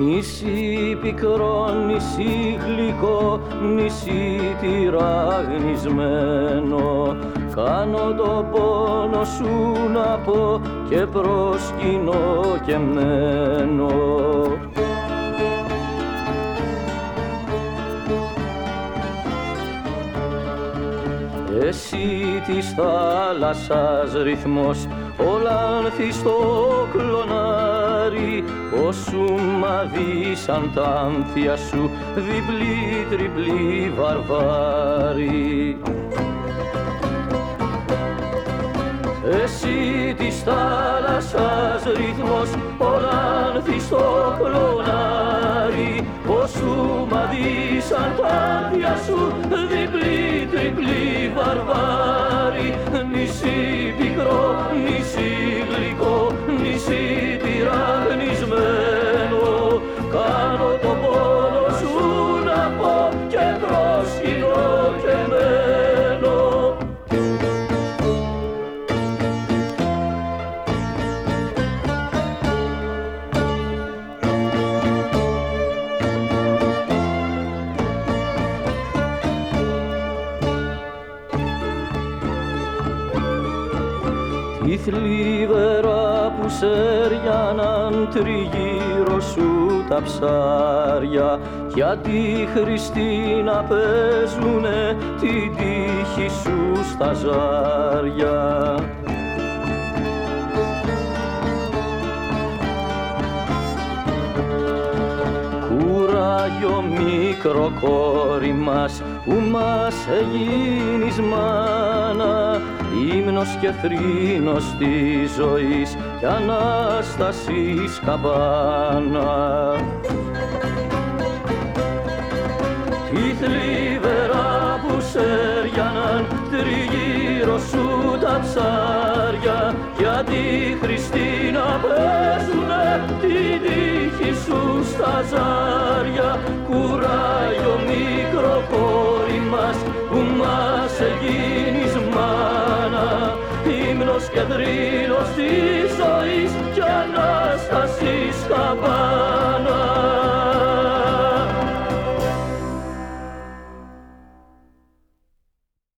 Νησί πικρό, νησί γλυκό, νησί τυραγνισμένο Κάνω το πόνο σου να πω και προσκυνώ και μένω. Εσύ της θάλασσας ρυθμός Ολάνθη στο κλονάρι Όσου μαδίσαν τα άνθια σου διπλή τριπλή βαρβάρι. Εσύ της θάλασσας ρυθμός Ολάνθη στο κλονάρι Όσου μαδίσαν τα άνθια σου διπλή τριπλή βαρβάρι. Νησί πικρό, νησί και Τη θλίβερα που σέριαναν τριγύρω σου τα ψάρια γιατί Χριστίνα παίζουνε την τύχη σου στα ζάρια. Κουράγιο μικρό κόρη μας που μας εγίνεις μάνα ύμνος και θρήνος της ζωής και Ανάστασης καμπάνα. Τη θλίβερα που σέριαναν τριγύρω σου τα ψάρια γιατί Χριστίνα παίζουνε την τύχη σου στα ζάρια κουράγιο μικρό κόρη μας που και θρήνος της ζωής και Ανάστασης καμπάνα